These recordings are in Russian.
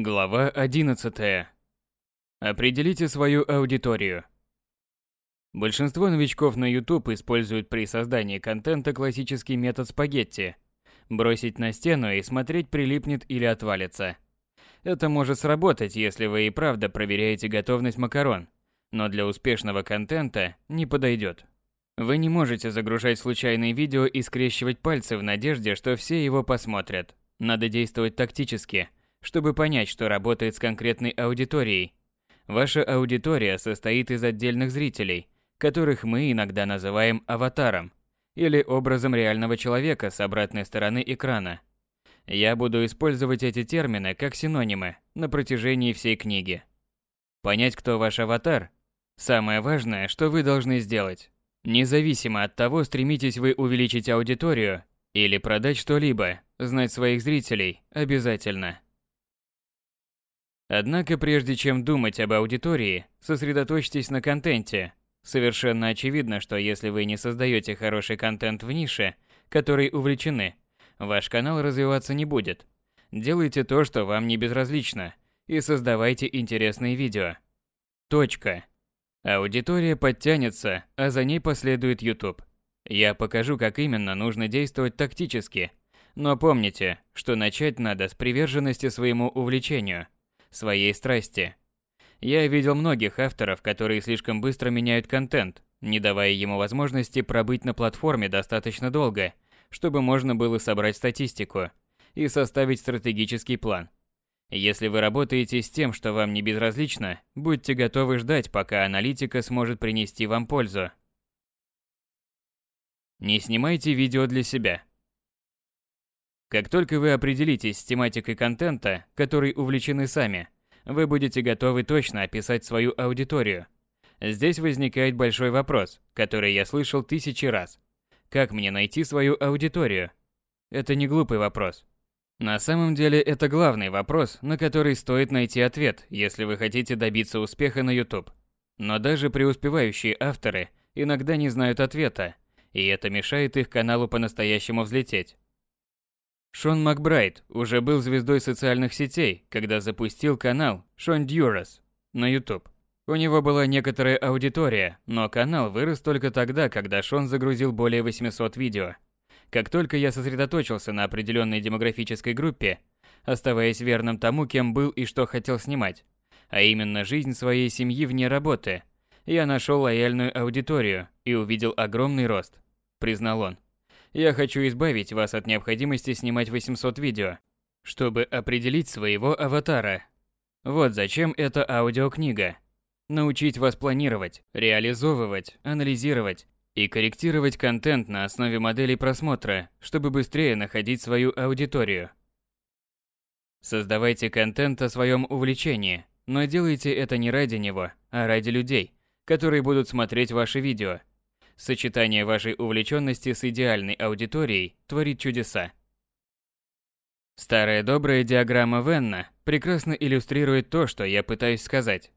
Глава 11. Определите свою аудиторию. Большинство новичков на YouTube используют при создании контента классический метод спагетти. Бросить на стену и смотреть прилипнет или отвалится. Это может сработать, если вы и правда проверяете готовность макарон, но для успешного контента не подойдет. Вы не можете загружать случайные видео и скрещивать пальцы в надежде, что все его посмотрят. Надо действовать тактически – чтобы понять, что работает с конкретной аудиторией. Ваша аудитория состоит из отдельных зрителей, которых мы иногда называем аватаром или образом реального человека с обратной стороны экрана. Я буду использовать эти термины как синонимы на протяжении всей книги. Понять, кто ваш аватар – самое важное, что вы должны сделать. Независимо от того, стремитесь вы увеличить аудиторию или продать что-либо, знать своих зрителей обязательно. Однако прежде чем думать об аудитории, сосредоточьтесь на контенте. Совершенно очевидно, что если вы не создаете хороший контент в нише, которой увлечены, ваш канал развиваться не будет. Делайте то, что вам не безразлично, и создавайте интересные видео. Точка. Аудитория подтянется, а за ней последует YouTube. Я покажу, как именно нужно действовать тактически. Но помните, что начать надо с приверженности своему увлечению – своей страсти. Я видел многих авторов, которые слишком быстро меняют контент, не давая ему возможности пробыть на платформе достаточно долго, чтобы можно было собрать статистику и составить стратегический план. Если вы работаете с тем, что вам не безразлично, будьте готовы ждать, пока аналитика сможет принести вам пользу. Не снимайте видео для себя. Как только вы определитесь с тематикой контента, которой увлечены сами, вы будете готовы точно описать свою аудиторию. Здесь возникает большой вопрос, который я слышал тысячи раз. Как мне найти свою аудиторию? Это не глупый вопрос. На самом деле это главный вопрос, на который стоит найти ответ, если вы хотите добиться успеха на YouTube. Но даже преуспевающие авторы иногда не знают ответа, и это мешает их каналу по-настоящему взлететь. Шон Макбрайт уже был звездой социальных сетей, когда запустил канал Шон Дьюрас на YouTube. У него была некоторая аудитория, но канал вырос только тогда, когда Шон загрузил более 800 видео. Как только я сосредоточился на определенной демографической группе, оставаясь верным тому, кем был и что хотел снимать, а именно жизнь своей семьи вне работы, я нашел лояльную аудиторию и увидел огромный рост, признал он. Я хочу избавить вас от необходимости снимать 800 видео, чтобы определить своего аватара. Вот зачем эта аудиокнига. Научить вас планировать, реализовывать, анализировать и корректировать контент на основе моделей просмотра, чтобы быстрее находить свою аудиторию. Создавайте контент о своем увлечении, но делайте это не ради него, а ради людей, которые будут смотреть ваши видео – Сочетание вашей увлеченности с идеальной аудиторией творит чудеса. Старая добрая диаграмма Венна прекрасно иллюстрирует то, что я пытаюсь сказать.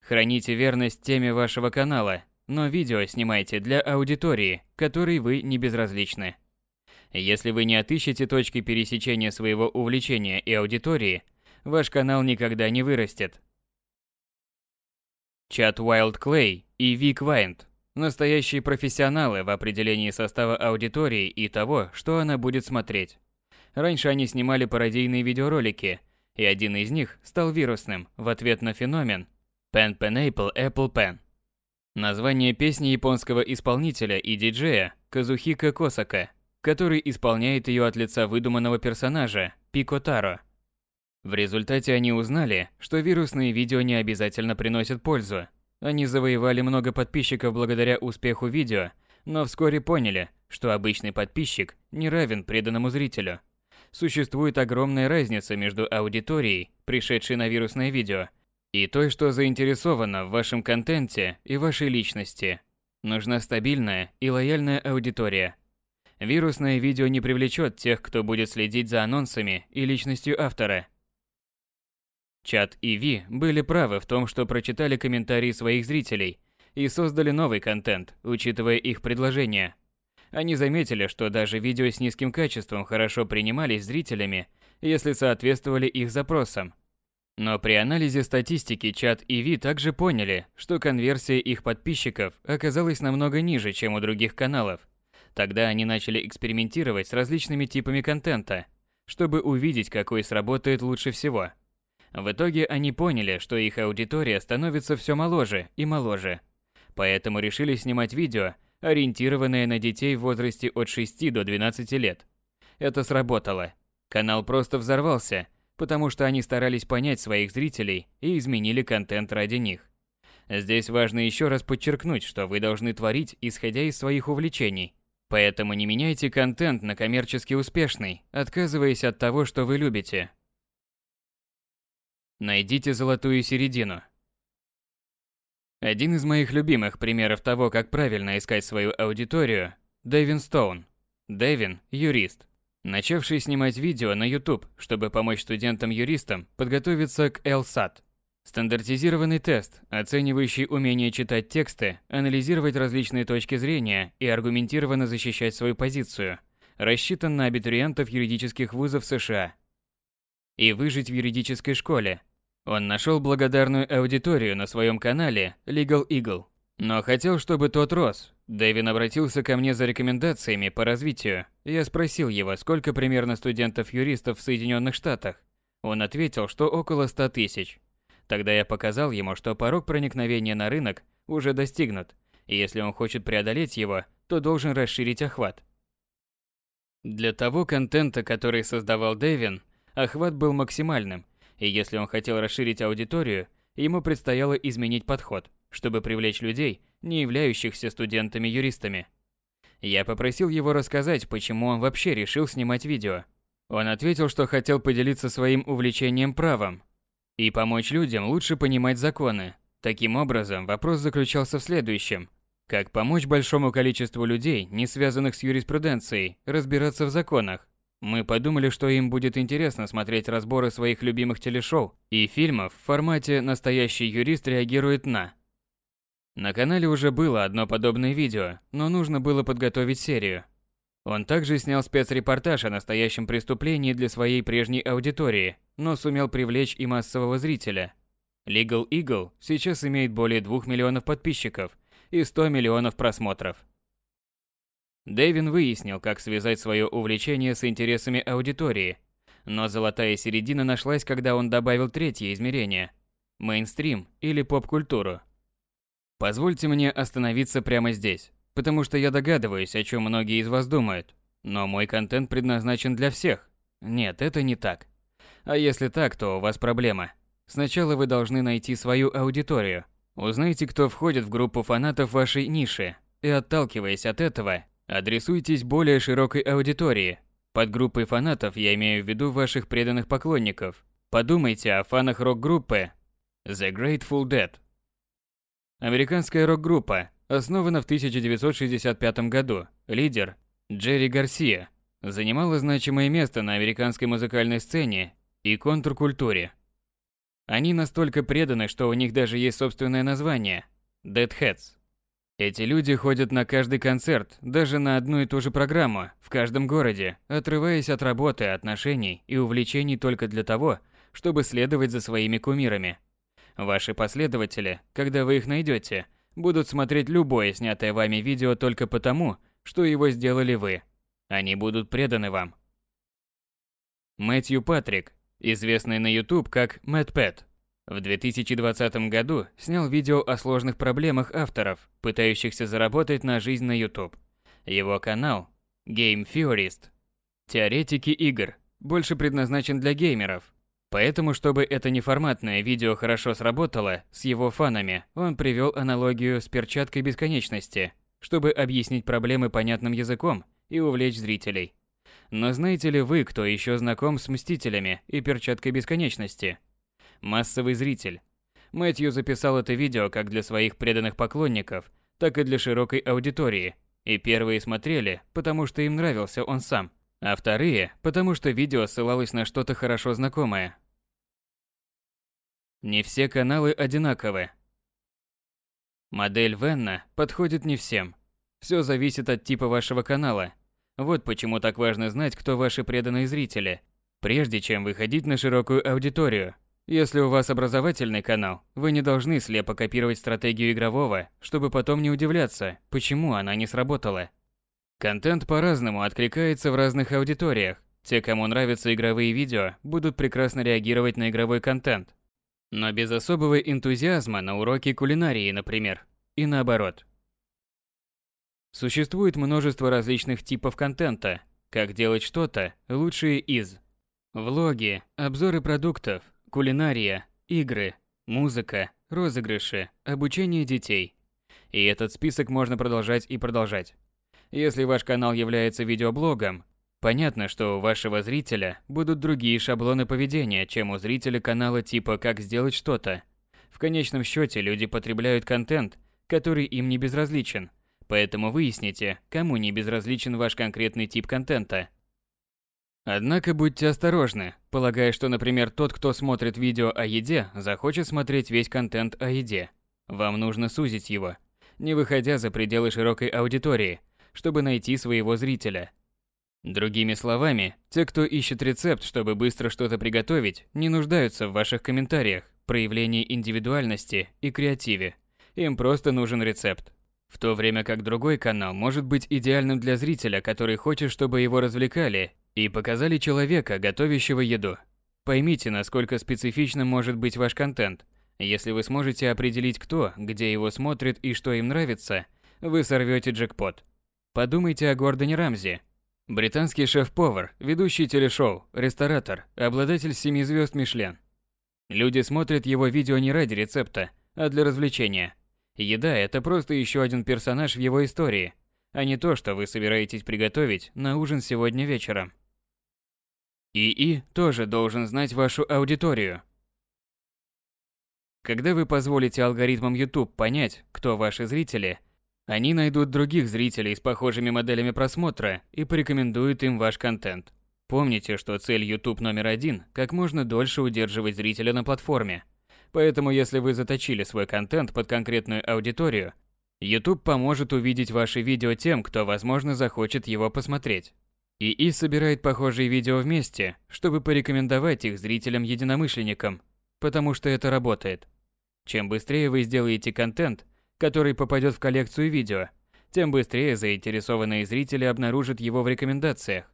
Храните верность теме вашего канала, но видео снимайте для аудитории, которой вы не безразличны. Если вы не отыщете точки пересечения своего увлечения и аудитории, ваш канал никогда не вырастет. Чат Уайлд Клей и Вик Вайнд Настоящие профессионалы в определении состава аудитории и того, что она будет смотреть. Раньше они снимали пародийные видеоролики, и один из них стал вирусным в ответ на феномен Pen Pineapple Apple Pen. Название песни японского исполнителя и диджея Казухика Косака, который исполняет ее от лица выдуманного персонажа Пико Таро. В результате они узнали, что вирусные видео не обязательно приносят пользу, они завоевали много подписчиков благодаря успеху видео, но вскоре поняли, что обычный подписчик не равен преданному зрителю. Существует огромная разница между аудиторией, пришедшей на вирусное видео, и той, что заинтересована в вашем контенте и вашей личности. Нужна стабильная и лояльная аудитория. Вирусное видео не привлечет тех, кто будет следить за анонсами и личностью автора – Чат и Ви были правы в том, что прочитали комментарии своих зрителей и создали новый контент, учитывая их предложения. Они заметили, что даже видео с низким качеством хорошо принимались зрителями, если соответствовали их запросам. Но при анализе статистики чат и Ви также поняли, что конверсия их подписчиков оказалась намного ниже, чем у других каналов. Тогда они начали экспериментировать с различными типами контента, чтобы увидеть, какой сработает лучше всего. В итоге они поняли, что их аудитория становится все моложе и моложе. Поэтому решили снимать видео, ориентированное на детей в возрасте от 6 до 12 лет. Это сработало. Канал просто взорвался, потому что они старались понять своих зрителей и изменили контент ради них. Здесь важно еще раз подчеркнуть, что вы должны творить, исходя из своих увлечений. Поэтому не меняйте контент на коммерчески успешный, отказываясь от того, что вы любите. Найдите золотую середину. Один из моих любимых примеров того, как правильно искать свою аудиторию – Дэвин Стоун. Дэвин – юрист, начавший снимать видео на YouTube, чтобы помочь студентам-юристам подготовиться к LSAT Стандартизированный тест, оценивающий умение читать тексты, анализировать различные точки зрения и аргументированно защищать свою позицию, рассчитан на абитуриентов юридических вузов США. И выжить в юридической школе. Он нашел благодарную аудиторию на своем канале Legal Eagle, но хотел, чтобы тот рос. Дэвин обратился ко мне за рекомендациями по развитию. Я спросил его, сколько примерно студентов-юристов в Соединенных Штатах. Он ответил, что около 100 тысяч. Тогда я показал ему, что порог проникновения на рынок уже достигнут, и если он хочет преодолеть его, то должен расширить охват. Для того контента, который создавал Дэвин, охват был максимальным, и если он хотел расширить аудиторию, ему предстояло изменить подход, чтобы привлечь людей, не являющихся студентами-юристами. Я попросил его рассказать, почему он вообще решил снимать видео. Он ответил, что хотел поделиться своим увлечением правом, и помочь людям лучше понимать законы. Таким образом, вопрос заключался в следующем. Как помочь большому количеству людей, не связанных с юриспруденцией, разбираться в законах? Мы подумали, что им будет интересно смотреть разборы своих любимых телешоу и фильмов в формате «Настоящий юрист реагирует на». На канале уже было одно подобное видео, но нужно было подготовить серию. Он также снял спецрепортаж о настоящем преступлении для своей прежней аудитории, но сумел привлечь и массового зрителя. Legal Eagle сейчас имеет более 2 миллионов подписчиков и 100 миллионов просмотров. Дэвин выяснил, как связать свое увлечение с интересами аудитории, но золотая середина нашлась, когда он добавил третье измерение – мейнстрим или поп-культуру. Позвольте мне остановиться прямо здесь потому что я догадываюсь, о чем многие из вас думают. Но мой контент предназначен для всех. Нет, это не так. А если так, то у вас проблема. Сначала вы должны найти свою аудиторию. Узнайте, кто входит в группу фанатов вашей ниши. И отталкиваясь от этого, адресуйтесь более широкой аудитории. Под группой фанатов я имею в виду ваших преданных поклонников. Подумайте о фанах рок-группы The Grateful Dead. Американская рок-группа, Основана в 1965 году, лидер Джерри Гарсия занимала значимое место на американской музыкальной сцене и контркультуре. Они настолько преданы, что у них даже есть собственное название – Deadheads. Эти люди ходят на каждый концерт, даже на одну и ту же программу, в каждом городе, отрываясь от работы, отношений и увлечений только для того, чтобы следовать за своими кумирами. Ваши последователи, когда вы их найдете – будут смотреть любое снятое вами видео только потому, что его сделали вы. Они будут преданы вам. Мэтью Патрик, известный на YouTube как Мэтт Пэт, в 2020 году снял видео о сложных проблемах авторов, пытающихся заработать на жизнь на YouTube. Его канал Game Theorist Теоретики игр больше предназначен для геймеров, Поэтому, чтобы это неформатное видео хорошо сработало с его фанами, он привел аналогию с перчаткой бесконечности, чтобы объяснить проблемы понятным языком и увлечь зрителей. Но знаете ли вы, кто еще знаком с Мстителями и перчаткой бесконечности? Массовый зритель. Мэтью записал это видео как для своих преданных поклонников, так и для широкой аудитории. И первые смотрели, потому что им нравился он сам, а вторые, потому что видео ссылалось на что-то хорошо знакомое. Не все каналы одинаковы. Модель Венна подходит не всем. Все зависит от типа вашего канала. Вот почему так важно знать, кто ваши преданные зрители. Прежде чем выходить на широкую аудиторию, если у вас образовательный канал, вы не должны слепо копировать стратегию игрового, чтобы потом не удивляться, почему она не сработала. Контент по-разному откликается в разных аудиториях. Те, кому нравятся игровые видео, будут прекрасно реагировать на игровой контент. Но без особого энтузиазма на уроки кулинарии, например. И наоборот. Существует множество различных типов контента. Как делать что-то, лучшие из. Влоги, обзоры продуктов, кулинария, игры, музыка, розыгрыши, обучение детей. И этот список можно продолжать и продолжать. Если ваш канал является видеоблогом, понятно, что у вашего зрителя будут другие шаблоны поведения, чем у зрителя канала типа «Как сделать что-то». В конечном счете люди потребляют контент, который им не безразличен, поэтому выясните, кому не безразличен ваш конкретный тип контента – Однако будьте осторожны, полагая, что, например, тот, кто смотрит видео о еде, захочет смотреть весь контент о еде. Вам нужно сузить его, не выходя за пределы широкой аудитории, чтобы найти своего зрителя. Другими словами, те, кто ищет рецепт, чтобы быстро что-то приготовить, не нуждаются в ваших комментариях, проявлении индивидуальности и креативе. Им просто нужен рецепт. В то время как другой канал может быть идеальным для зрителя, который хочет, чтобы его развлекали и показали человека, готовящего еду. Поймите, насколько специфичным может быть ваш контент. Если вы сможете определить кто, где его смотрит и что им нравится, вы сорвете джекпот. Подумайте о Гордоне Рамзи. Британский шеф-повар, ведущий телешоу, ресторатор, обладатель семи звезд Мишлен. Люди смотрят его видео не ради рецепта, а для развлечения. Еда – это просто еще один персонаж в его истории, а не то, что вы собираетесь приготовить на ужин сегодня вечером. ИИ тоже должен знать вашу аудиторию. Когда вы позволите алгоритмам YouTube понять, кто ваши зрители, они найдут других зрителей с похожими моделями просмотра и порекомендуют им ваш контент. Помните, что цель YouTube номер один – как можно дольше удерживать зрителя на платформе. Поэтому если вы заточили свой контент под конкретную аудиторию, YouTube поможет увидеть ваши видео тем, кто, возможно, захочет его посмотреть. ИИ собирает похожие видео вместе, чтобы порекомендовать их зрителям-единомышленникам, потому что это работает. Чем быстрее вы сделаете контент, который попадет в коллекцию видео, тем быстрее заинтересованные зрители обнаружат его в рекомендациях.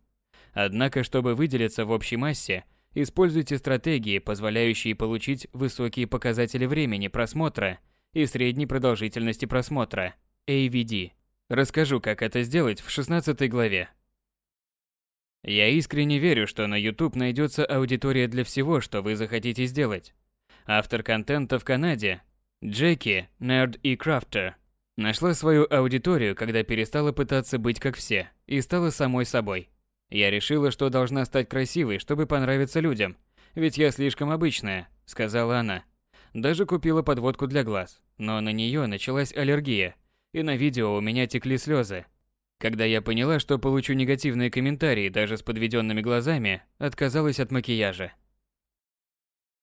Однако, чтобы выделиться в общей массе, используйте стратегии, позволяющие получить высокие показатели времени просмотра и средней продолжительности просмотра, AVD. Расскажу, как это сделать в 16 главе. Я искренне верю, что на YouTube найдется аудитория для всего, что вы захотите сделать. Автор контента в Канаде, Джеки, Nerd и Крафтер, нашла свою аудиторию, когда перестала пытаться быть как все, и стала самой собой. Я решила, что должна стать красивой, чтобы понравиться людям, ведь я слишком обычная, сказала она. Даже купила подводку для глаз, но на нее началась аллергия, и на видео у меня текли слезы, когда я поняла, что получу негативные комментарии даже с подведенными глазами, отказалась от макияжа.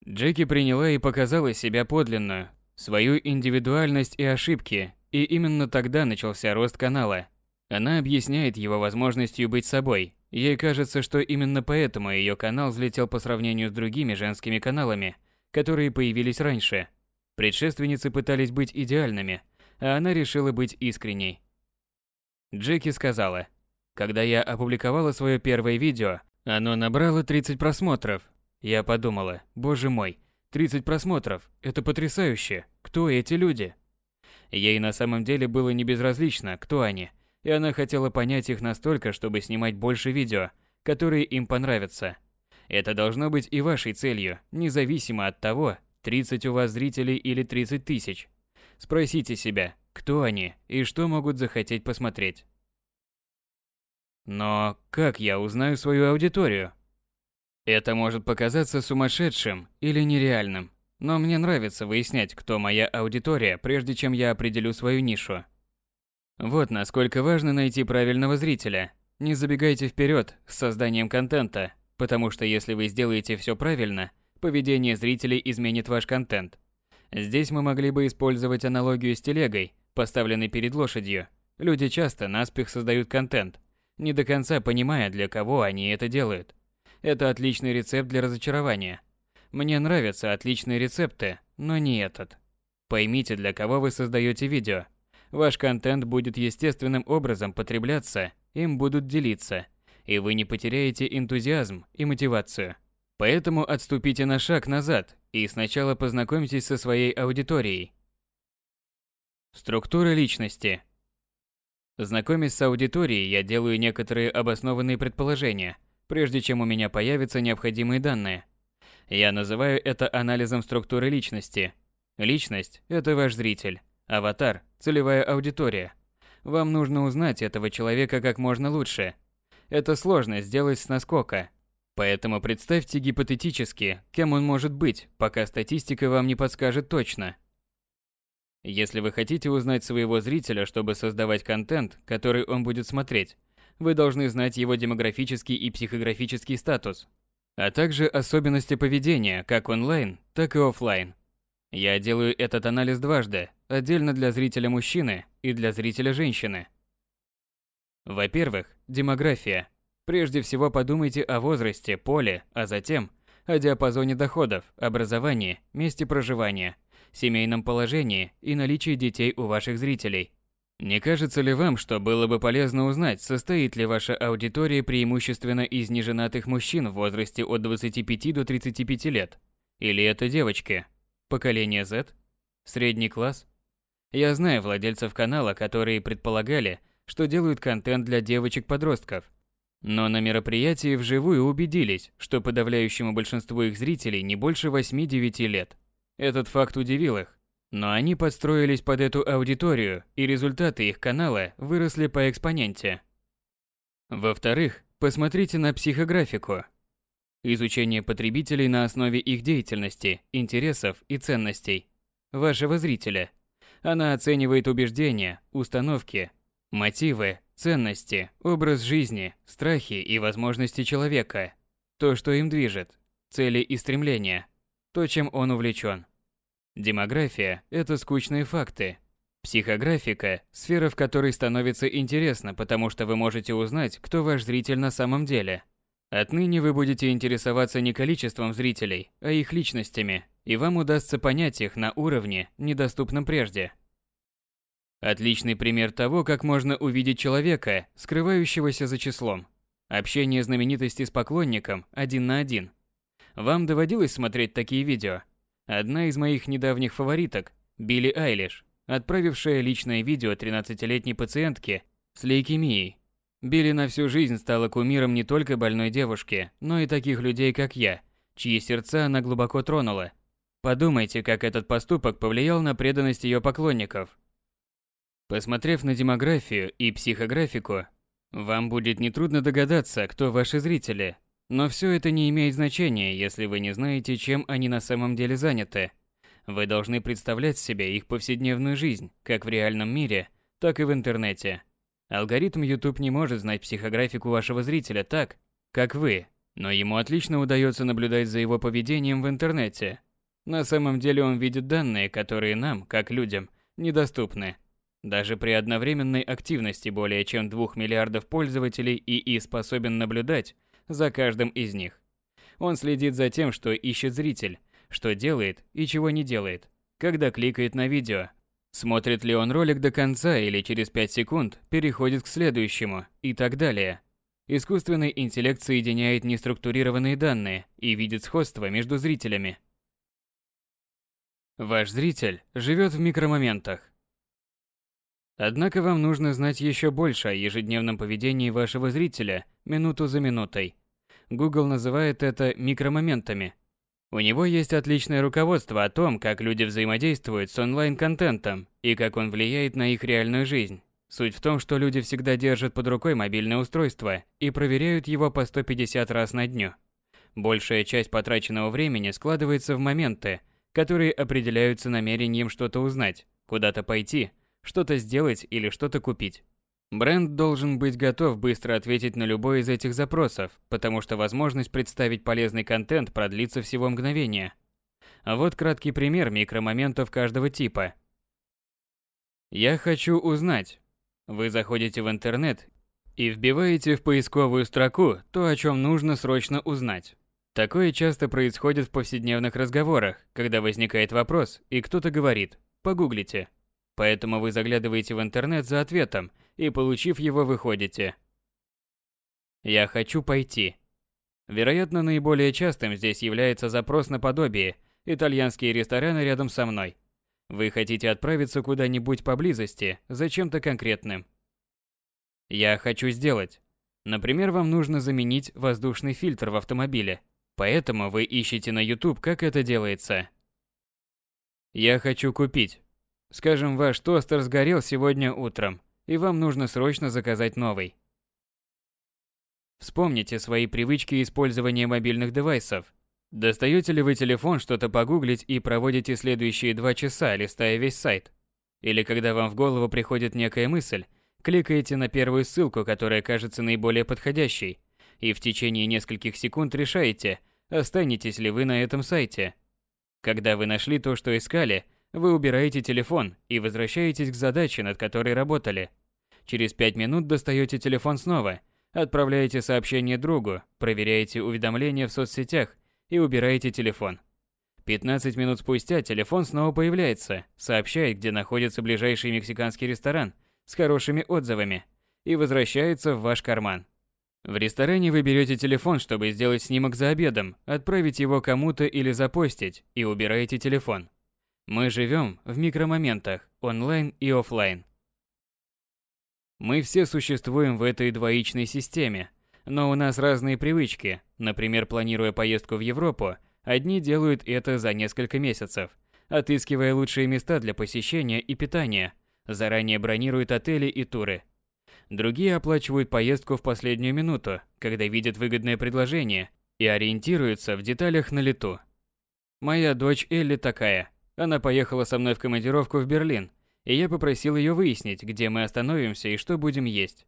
Джеки приняла и показала себя подлинную, свою индивидуальность и ошибки, и именно тогда начался рост канала. Она объясняет его возможностью быть собой. Ей кажется, что именно поэтому ее канал взлетел по сравнению с другими женскими каналами, которые появились раньше. Предшественницы пытались быть идеальными, а она решила быть искренней. Джеки сказала, когда я опубликовала свое первое видео, оно набрало 30 просмотров. Я подумала, боже мой, 30 просмотров, это потрясающе, кто эти люди? Ей на самом деле было не безразлично, кто они, и она хотела понять их настолько, чтобы снимать больше видео, которые им понравятся. Это должно быть и вашей целью, независимо от того, 30 у вас зрителей или 30 тысяч. Спросите себя, кто они и что могут захотеть посмотреть. Но как я узнаю свою аудиторию? Это может показаться сумасшедшим или нереальным, но мне нравится выяснять, кто моя аудитория, прежде чем я определю свою нишу. Вот насколько важно найти правильного зрителя. Не забегайте вперед с созданием контента, потому что если вы сделаете все правильно, поведение зрителей изменит ваш контент. Здесь мы могли бы использовать аналогию с телегой, поставленной перед лошадью. Люди часто наспех создают контент, не до конца понимая, для кого они это делают. Это отличный рецепт для разочарования. Мне нравятся отличные рецепты, но не этот. Поймите, для кого вы создаете видео. Ваш контент будет естественным образом потребляться, им будут делиться, и вы не потеряете энтузиазм и мотивацию. Поэтому отступите на шаг назад и сначала познакомьтесь со своей аудиторией. Структура личности. Знакомясь с аудиторией, я делаю некоторые обоснованные предположения, прежде чем у меня появятся необходимые данные. Я называю это анализом структуры личности. Личность – это ваш зритель, аватар – целевая аудитория. Вам нужно узнать этого человека как можно лучше. Это сложно сделать с наскока, Поэтому представьте гипотетически, кем он может быть, пока статистика вам не подскажет точно. Если вы хотите узнать своего зрителя, чтобы создавать контент, который он будет смотреть, вы должны знать его демографический и психографический статус, а также особенности поведения как онлайн, так и офлайн. Я делаю этот анализ дважды, отдельно для зрителя мужчины и для зрителя женщины. Во-первых, демография – Прежде всего подумайте о возрасте, поле, а затем о диапазоне доходов, образовании, месте проживания, семейном положении и наличии детей у ваших зрителей. Не кажется ли вам, что было бы полезно узнать, состоит ли ваша аудитория преимущественно из неженатых мужчин в возрасте от 25 до 35 лет? Или это девочки? Поколение Z? Средний класс? Я знаю владельцев канала, которые предполагали, что делают контент для девочек-подростков – но на мероприятии вживую убедились, что подавляющему большинству их зрителей не больше 8-9 лет. Этот факт удивил их. Но они подстроились под эту аудиторию, и результаты их канала выросли по экспоненте. Во-вторых, посмотрите на психографику. Изучение потребителей на основе их деятельности, интересов и ценностей. Вашего зрителя. Она оценивает убеждения, установки, мотивы, Ценности, образ жизни, страхи и возможности человека. То, что им движет. Цели и стремления. То, чем он увлечен. Демография – это скучные факты. Психографика – сфера, в которой становится интересно, потому что вы можете узнать, кто ваш зритель на самом деле. Отныне вы будете интересоваться не количеством зрителей, а их личностями, и вам удастся понять их на уровне, недоступном прежде. Отличный пример того, как можно увидеть человека, скрывающегося за числом. Общение знаменитости с поклонником один на один. Вам доводилось смотреть такие видео? Одна из моих недавних фавориток – Билли Айлиш, отправившая личное видео 13-летней пациентке с лейкемией. Билли на всю жизнь стала кумиром не только больной девушки, но и таких людей, как я, чьи сердца она глубоко тронула. Подумайте, как этот поступок повлиял на преданность ее поклонников, Посмотрев на демографию и психографику, вам будет нетрудно догадаться, кто ваши зрители. Но все это не имеет значения, если вы не знаете, чем они на самом деле заняты. Вы должны представлять себе их повседневную жизнь, как в реальном мире, так и в интернете. Алгоритм YouTube не может знать психографику вашего зрителя так, как вы, но ему отлично удается наблюдать за его поведением в интернете. На самом деле он видит данные, которые нам, как людям, недоступны. Даже при одновременной активности более чем 2 миллиардов пользователей ИИ способен наблюдать за каждым из них. Он следит за тем, что ищет зритель, что делает и чего не делает, когда кликает на видео, смотрит ли он ролик до конца или через 5 секунд переходит к следующему и так далее. Искусственный интеллект соединяет неструктурированные данные и видит сходство между зрителями. Ваш зритель живет в микромоментах. Однако вам нужно знать еще больше о ежедневном поведении вашего зрителя минуту за минутой. Google называет это микромоментами. У него есть отличное руководство о том, как люди взаимодействуют с онлайн-контентом и как он влияет на их реальную жизнь. Суть в том, что люди всегда держат под рукой мобильное устройство и проверяют его по 150 раз на дню. Большая часть потраченного времени складывается в моменты, которые определяются намерением что-то узнать, куда-то пойти – что-то сделать или что-то купить. Бренд должен быть готов быстро ответить на любой из этих запросов, потому что возможность представить полезный контент продлится всего мгновение. Вот краткий пример микромоментов каждого типа. Я хочу узнать. Вы заходите в интернет и вбиваете в поисковую строку то, о чем нужно срочно узнать. Такое часто происходит в повседневных разговорах, когда возникает вопрос, и кто-то говорит «погуглите». Поэтому вы заглядываете в интернет за ответом, и получив его, выходите. «Я хочу пойти». Вероятно, наиболее частым здесь является запрос на подобие «итальянские рестораны рядом со мной». Вы хотите отправиться куда-нибудь поблизости, за чем-то конкретным. Я хочу сделать. Например, вам нужно заменить воздушный фильтр в автомобиле, поэтому вы ищете на YouTube, как это делается. Я хочу купить. Скажем, ваш тостер сгорел сегодня утром, и вам нужно срочно заказать новый. Вспомните свои привычки использования мобильных девайсов. Достаете ли вы телефон что-то погуглить и проводите следующие два часа, листая весь сайт? Или когда вам в голову приходит некая мысль, кликаете на первую ссылку, которая кажется наиболее подходящей, и в течение нескольких секунд решаете, останетесь ли вы на этом сайте. Когда вы нашли то, что искали, вы убираете телефон и возвращаетесь к задаче, над которой работали. Через пять минут достаете телефон снова, отправляете сообщение другу, проверяете уведомления в соцсетях и убираете телефон. 15 минут спустя телефон снова появляется, сообщает, где находится ближайший мексиканский ресторан с хорошими отзывами, и возвращается в ваш карман. В ресторане вы берете телефон, чтобы сделать снимок за обедом, отправить его кому-то или запостить, и убираете телефон. Мы живем в микромоментах, онлайн и офлайн. Мы все существуем в этой двоичной системе, но у нас разные привычки. Например, планируя поездку в Европу, одни делают это за несколько месяцев, отыскивая лучшие места для посещения и питания, заранее бронируют отели и туры. Другие оплачивают поездку в последнюю минуту, когда видят выгодное предложение и ориентируются в деталях на лету. Моя дочь Элли такая. Она поехала со мной в командировку в Берлин, и я попросил ее выяснить, где мы остановимся и что будем есть.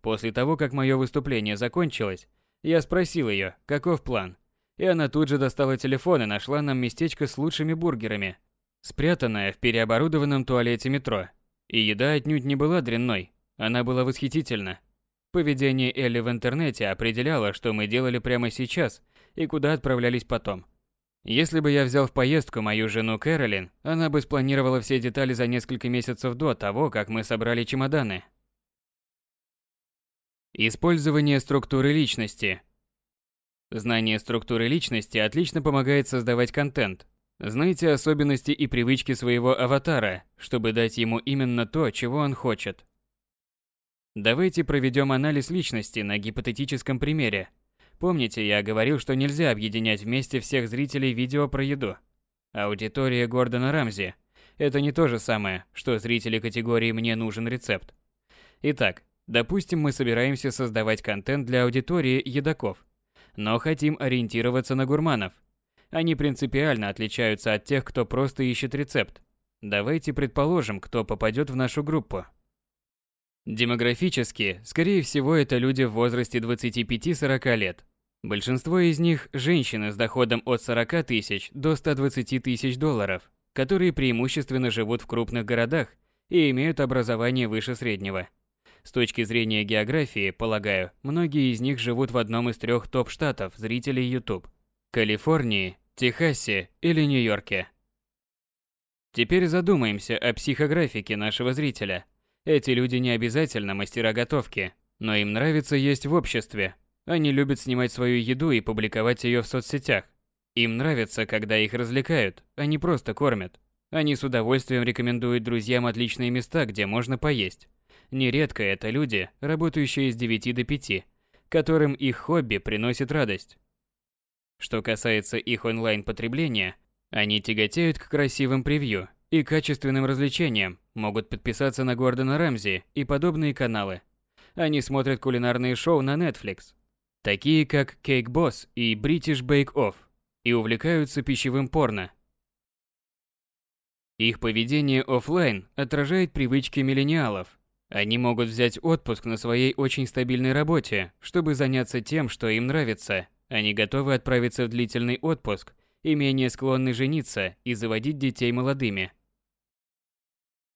После того, как мое выступление закончилось, я спросил ее, каков план. И она тут же достала телефон и нашла нам местечко с лучшими бургерами, спрятанное в переоборудованном туалете метро. И еда отнюдь не была дрянной, она была восхитительна. Поведение Элли в интернете определяло, что мы делали прямо сейчас и куда отправлялись потом. Если бы я взял в поездку мою жену Кэролин, она бы спланировала все детали за несколько месяцев до того, как мы собрали чемоданы. Использование структуры личности. Знание структуры личности отлично помогает создавать контент. Знайте особенности и привычки своего аватара, чтобы дать ему именно то, чего он хочет. Давайте проведем анализ личности на гипотетическом примере. Помните, я говорил, что нельзя объединять вместе всех зрителей видео про еду. Аудитория Гордона Рамзи – это не то же самое, что зрители категории «мне нужен рецепт». Итак, Допустим, мы собираемся создавать контент для аудитории едоков, но хотим ориентироваться на гурманов. Они принципиально отличаются от тех, кто просто ищет рецепт. Давайте предположим, кто попадет в нашу группу. Демографически, скорее всего, это люди в возрасте 25-40 лет. Большинство из них – женщины с доходом от 40 тысяч до 120 тысяч долларов, которые преимущественно живут в крупных городах и имеют образование выше среднего. С точки зрения географии, полагаю, многие из них живут в одном из трех топ-штатов зрителей YouTube – Калифорнии, Техасе или Нью-Йорке. Теперь задумаемся о психографике нашего зрителя. Эти люди не обязательно мастера готовки, но им нравится есть в обществе. Они любят снимать свою еду и публиковать ее в соцсетях. Им нравится, когда их развлекают, а не просто кормят. Они с удовольствием рекомендуют друзьям отличные места, где можно поесть. Нередко это люди, работающие с 9 до 5, которым их хобби приносит радость. Что касается их онлайн-потребления, они тяготеют к красивым превью и качественным развлечениям, могут подписаться на Гордона Рамзи и подобные каналы. Они смотрят кулинарные шоу на Netflix, такие как Cake Boss и British Bake Off, и увлекаются пищевым порно. Их поведение офлайн отражает привычки миллениалов, они могут взять отпуск на своей очень стабильной работе, чтобы заняться тем, что им нравится. Они готовы отправиться в длительный отпуск и менее склонны жениться и заводить детей молодыми.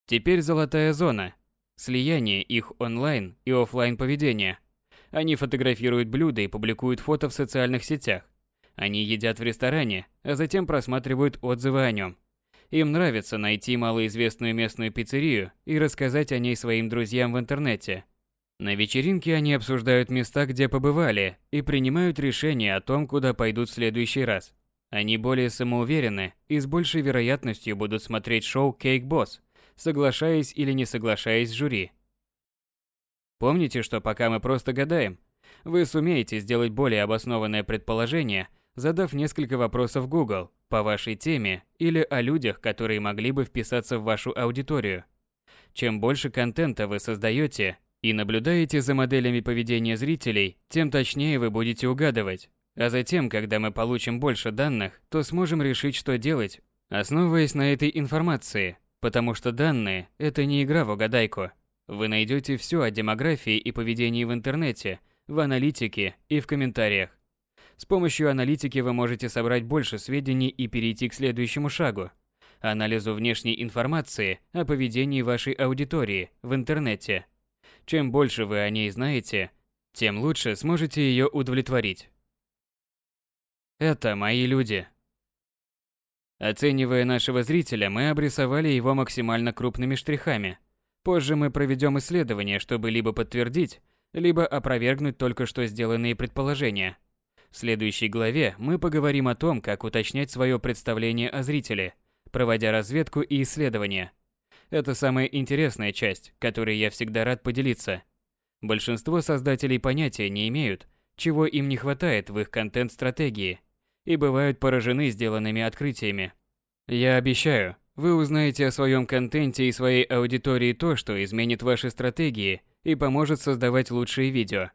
Теперь золотая зона. слияние их онлайн и офлайн поведения. Они фотографируют блюда и публикуют фото в социальных сетях. Они едят в ресторане, а затем просматривают отзывы о нем. Им нравится найти малоизвестную местную пиццерию и рассказать о ней своим друзьям в интернете. На вечеринке они обсуждают места, где побывали, и принимают решение о том, куда пойдут в следующий раз. Они более самоуверены и с большей вероятностью будут смотреть шоу Cake Boss, соглашаясь или не соглашаясь с жюри. Помните, что пока мы просто гадаем, вы сумеете сделать более обоснованное предположение, задав несколько вопросов Google по вашей теме или о людях, которые могли бы вписаться в вашу аудиторию. Чем больше контента вы создаете и наблюдаете за моделями поведения зрителей, тем точнее вы будете угадывать. А затем, когда мы получим больше данных, то сможем решить, что делать, основываясь на этой информации, потому что данные – это не игра в угадайку. Вы найдете все о демографии и поведении в интернете, в аналитике и в комментариях. С помощью аналитики вы можете собрать больше сведений и перейти к следующему шагу – анализу внешней информации о поведении вашей аудитории в интернете. Чем больше вы о ней знаете, тем лучше сможете ее удовлетворить. Это мои люди. Оценивая нашего зрителя, мы обрисовали его максимально крупными штрихами – Позже мы проведем исследование, чтобы либо подтвердить, либо опровергнуть только что сделанные предположения. В следующей главе мы поговорим о том, как уточнять свое представление о зрителе, проводя разведку и исследования. Это самая интересная часть, которой я всегда рад поделиться. Большинство создателей понятия не имеют, чего им не хватает в их контент-стратегии, и бывают поражены сделанными открытиями. Я обещаю, вы узнаете о своем контенте и своей аудитории то, что изменит ваши стратегии и поможет создавать лучшие видео.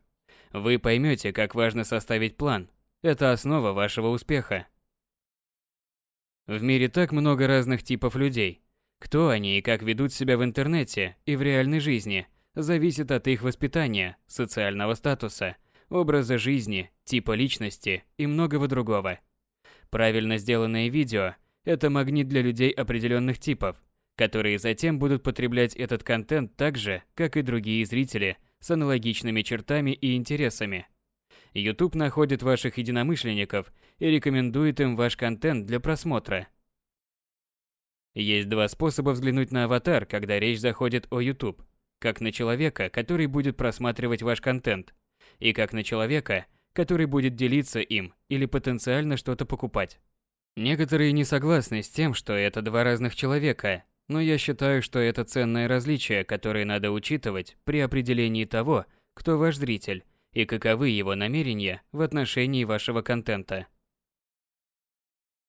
Вы поймете, как важно составить план. Это основа вашего успеха. В мире так много разных типов людей. Кто они и как ведут себя в интернете и в реальной жизни, зависит от их воспитания, социального статуса, образа жизни, типа личности и многого другого. Правильно сделанное видео – это магнит для людей определенных типов, которые затем будут потреблять этот контент так же, как и другие зрители с аналогичными чертами и интересами. YouTube находит ваших единомышленников и рекомендует им ваш контент для просмотра. Есть два способа взглянуть на аватар, когда речь заходит о YouTube. Как на человека, который будет просматривать ваш контент, и как на человека, который будет делиться им или потенциально что-то покупать. Некоторые не согласны с тем, что это два разных человека, но я считаю, что это ценное различие, которое надо учитывать при определении того, кто ваш зритель и каковы его намерения в отношении вашего контента.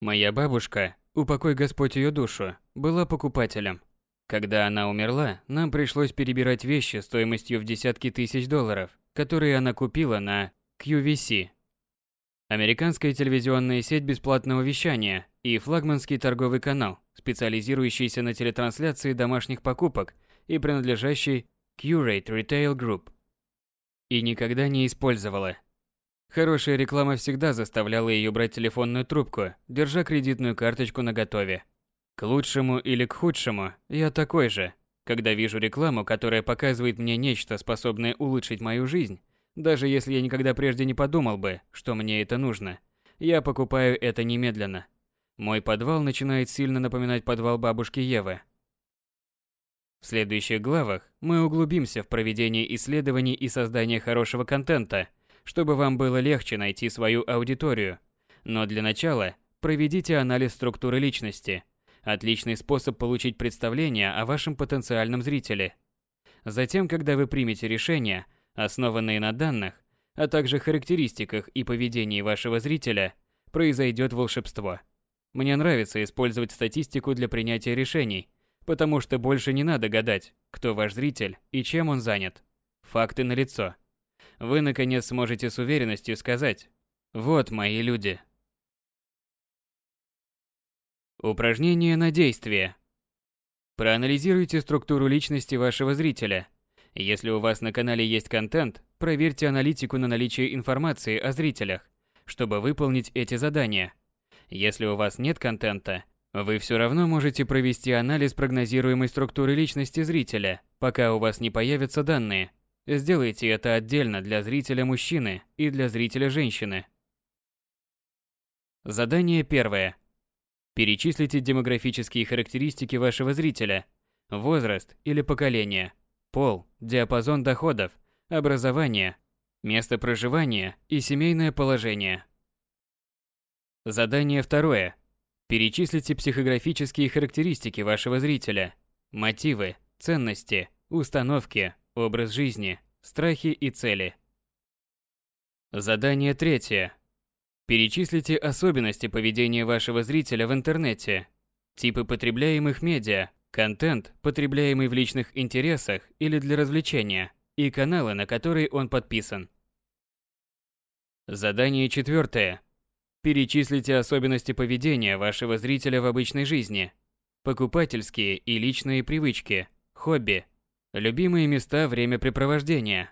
Моя бабушка, упокой Господь ее душу, была покупателем. Когда она умерла, нам пришлось перебирать вещи стоимостью в десятки тысяч долларов, которые она купила на QVC Американская телевизионная сеть бесплатного вещания и флагманский торговый канал, специализирующийся на телетрансляции домашних покупок и принадлежащий Curate Retail Group. И никогда не использовала. Хорошая реклама всегда заставляла ее брать телефонную трубку, держа кредитную карточку наготове. К лучшему или к худшему, я такой же. Когда вижу рекламу, которая показывает мне нечто, способное улучшить мою жизнь, даже если я никогда прежде не подумал бы, что мне это нужно. Я покупаю это немедленно. Мой подвал начинает сильно напоминать подвал бабушки Евы. В следующих главах мы углубимся в проведение исследований и создание хорошего контента, чтобы вам было легче найти свою аудиторию. Но для начала проведите анализ структуры личности. Отличный способ получить представление о вашем потенциальном зрителе. Затем, когда вы примете решение, основанные на данных, а также характеристиках и поведении вашего зрителя, произойдет волшебство. Мне нравится использовать статистику для принятия решений, потому что больше не надо гадать, кто ваш зритель и чем он занят. Факты налицо. Вы, наконец, сможете с уверенностью сказать «Вот мои люди». Упражнение на действие. Проанализируйте структуру личности вашего зрителя – если у вас на канале есть контент, проверьте аналитику на наличие информации о зрителях, чтобы выполнить эти задания. Если у вас нет контента, вы все равно можете провести анализ прогнозируемой структуры личности зрителя, пока у вас не появятся данные. Сделайте это отдельно для зрителя мужчины и для зрителя женщины. Задание первое. Перечислите демографические характеристики вашего зрителя. Возраст или поколение, пол, диапазон доходов, образование, место проживания и семейное положение. Задание второе. Перечислите психографические характеристики вашего зрителя. Мотивы, ценности, установки, образ жизни, страхи и цели. Задание третье. Перечислите особенности поведения вашего зрителя в интернете, типы потребляемых медиа, контент, потребляемый в личных интересах или для развлечения, и каналы, на которые он подписан. Задание четвертое. Перечислите особенности поведения вашего зрителя в обычной жизни, покупательские и личные привычки, хобби, любимые места времяпрепровождения,